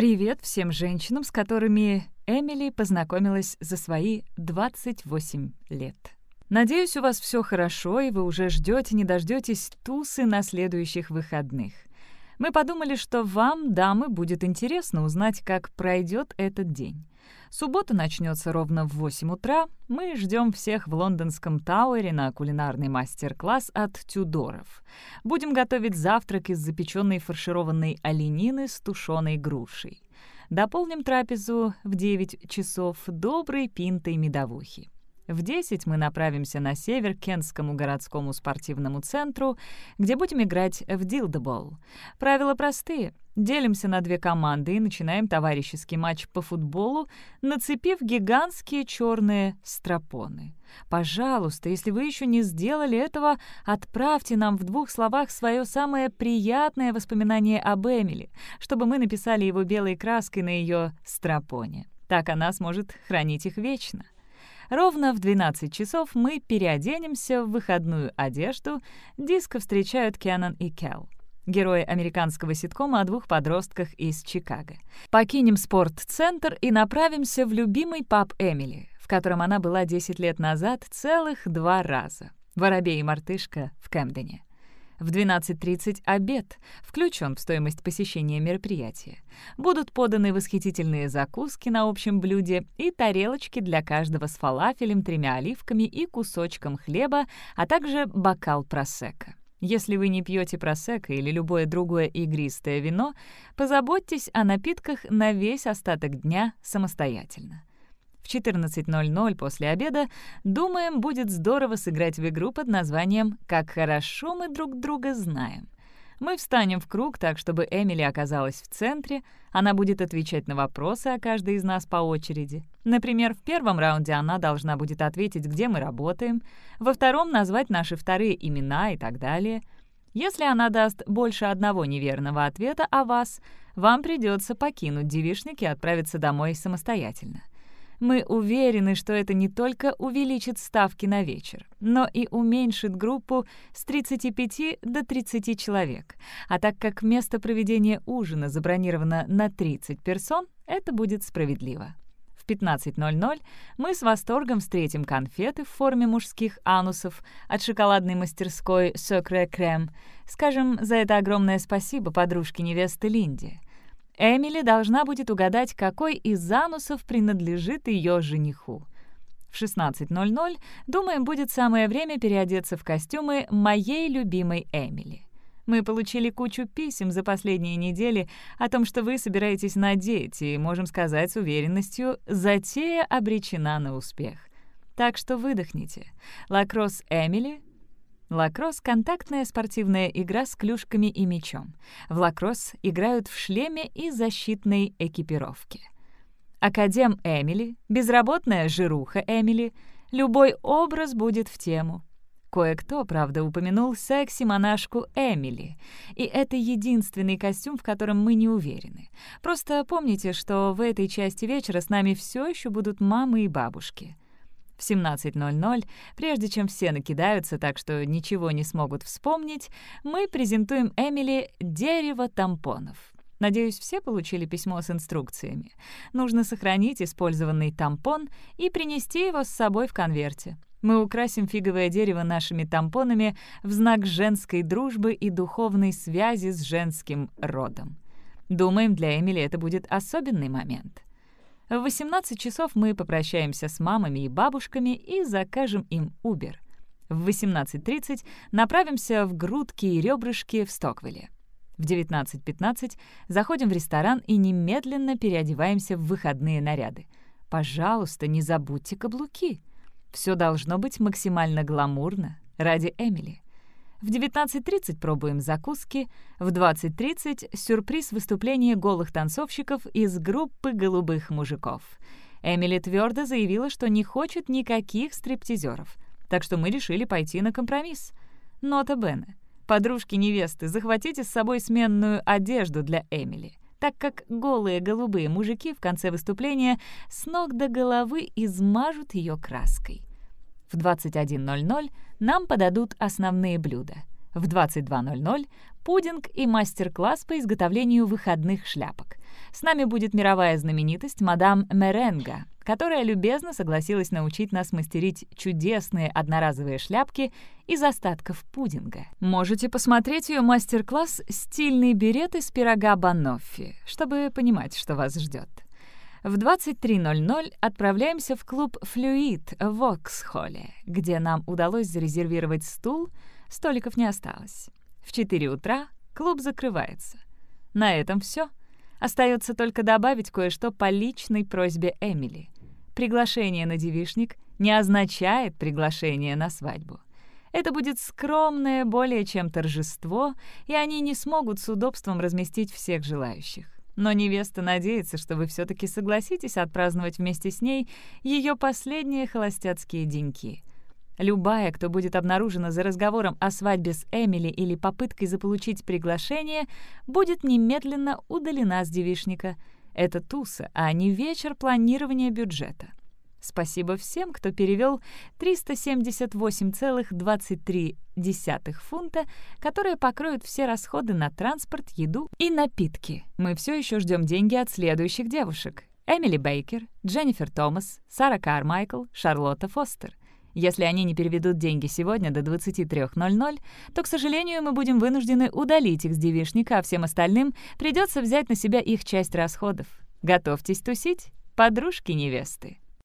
Привет всем женщинам, с которыми Эмили познакомилась за свои 28 лет. Надеюсь, у вас все хорошо, и вы уже ждете, не дождетесь тусы на следующих выходных. Мы подумали, что вам, дамы, будет интересно узнать, как пройдет этот день. Суббота начнется ровно в 8 утра. Мы ждем всех в лондонском Тауэре на кулинарный мастер-класс от Тюдоров. Будем готовить завтрак из запеченной фаршированной оленины с тушеной грушей. Дополним трапезу в 9 часов доброй пинтой медовухи. В 10 мы направимся на север к Кентскому городскому спортивному центру, где будем играть в дилдебол. Правила простые. Делимся на две команды и начинаем товарищеский матч по футболу, нацепив гигантские черные стропоны. Пожалуйста, если вы еще не сделали этого, отправьте нам в двух словах свое самое приятное воспоминание об Эмили, чтобы мы написали его белой краской на ее стропоне. Так она сможет хранить их вечно. Ровно в 12 часов мы переоденемся в выходную одежду. Диско встречают Кеннон и Келл герои американского ситкома о двух подростках из Чикаго. Покинем спортцентр и направимся в любимый паб Эмили, в котором она была 10 лет назад целых два раза. «Воробей и мартышка» в Кэмдене. В 12.30 обед, включен в стоимость посещения мероприятия. Будут поданы восхитительные закуски на общем блюде и тарелочки для каждого с фалафелем, тремя оливками и кусочком хлеба, а также бокал просека. Если вы не пьете просека или любое другое игристое вино, позаботьтесь о напитках на весь остаток дня самостоятельно. В 14.00 после обеда, думаем, будет здорово сыграть в игру под названием «Как хорошо мы друг друга знаем». Мы встанем в круг так, чтобы Эмили оказалась в центре, она будет отвечать на вопросы о каждой из нас по очереди. Например, в первом раунде она должна будет ответить, где мы работаем, во втором — назвать наши вторые имена и так далее. Если она даст больше одного неверного ответа о вас, вам придется покинуть девишник и отправиться домой самостоятельно. Мы уверены, что это не только увеличит ставки на вечер, но и уменьшит группу с 35 до 30 человек. А так как место проведения ужина забронировано на 30 персон, это будет справедливо. В 15.00 мы с восторгом встретим конфеты в форме мужских анусов от шоколадной мастерской «Сокре Крем». Скажем за это огромное спасибо подружке невесты Линде — Эмили должна будет угадать, какой из анусов принадлежит ее жениху. В 16.00, думаем, будет самое время переодеться в костюмы моей любимой Эмили. Мы получили кучу писем за последние недели о том, что вы собираетесь надеть, и можем сказать с уверенностью, затея обречена на успех. Так что выдохните. Лакросс Эмили Лакросс — контактная спортивная игра с клюшками и мячом. В лакросс играют в шлеме и защитной экипировке. Академ Эмили, безработная жируха Эмили, любой образ будет в тему. Кое-кто, правда, упомянул секси-монашку Эмили, и это единственный костюм, в котором мы не уверены. Просто помните, что в этой части вечера с нами все еще будут мамы и бабушки. В 17.00, прежде чем все накидаются так, что ничего не смогут вспомнить, мы презентуем Эмили «Дерево тампонов». Надеюсь, все получили письмо с инструкциями. Нужно сохранить использованный тампон и принести его с собой в конверте. Мы украсим фиговое дерево нашими тампонами в знак женской дружбы и духовной связи с женским родом. Думаем, для Эмили это будет особенный момент. В 18 часов мы попрощаемся с мамами и бабушками и закажем им Uber. В 18.30 направимся в грудки и ребрышки в Стоквилле. В 19.15 заходим в ресторан и немедленно переодеваемся в выходные наряды. Пожалуйста, не забудьте каблуки. Все должно быть максимально гламурно ради Эмили. В 19.30 пробуем закуски, в 20.30 сюрприз выступления голых танцовщиков из группы «Голубых мужиков». Эмили твердо заявила, что не хочет никаких стриптизеров, так что мы решили пойти на компромисс. Нота Бене. Подружки невесты, захватите с собой сменную одежду для Эмили, так как голые голубые мужики в конце выступления с ног до головы измажут ее краской. В 21.00 нам подадут основные блюда. В 22.00 пудинг и мастер-класс по изготовлению выходных шляпок. С нами будет мировая знаменитость мадам Меренга, которая любезно согласилась научить нас мастерить чудесные одноразовые шляпки из остатков пудинга. Можете посмотреть ее мастер-класс «Стильный берет из пирога Баноффи», чтобы понимать, что вас ждет. В 23.00 отправляемся в клуб «Флюид» в Оксхолле, где нам удалось зарезервировать стул, столиков не осталось. В 4 утра клуб закрывается. На этом все. Остается только добавить кое-что по личной просьбе Эмили. Приглашение на девишник не означает приглашение на свадьбу. Это будет скромное более чем торжество, и они не смогут с удобством разместить всех желающих. Но невеста надеется, что вы все таки согласитесь отпраздновать вместе с ней ее последние холостяцкие деньки. Любая, кто будет обнаружена за разговором о свадьбе с Эмили или попыткой заполучить приглашение, будет немедленно удалена с девишника. Это туса, а не вечер планирования бюджета. Спасибо всем, кто перевел 378,23 фунта, которые покроют все расходы на транспорт, еду и напитки. Мы все еще ждем деньги от следующих девушек. Эмили Бейкер, Дженнифер Томас, Сара Кармайкл, Шарлотта Фостер. Если они не переведут деньги сегодня до 23.00, то, к сожалению, мы будем вынуждены удалить их с девишника, а всем остальным придется взять на себя их часть расходов. Готовьтесь тусить, подружки невесты.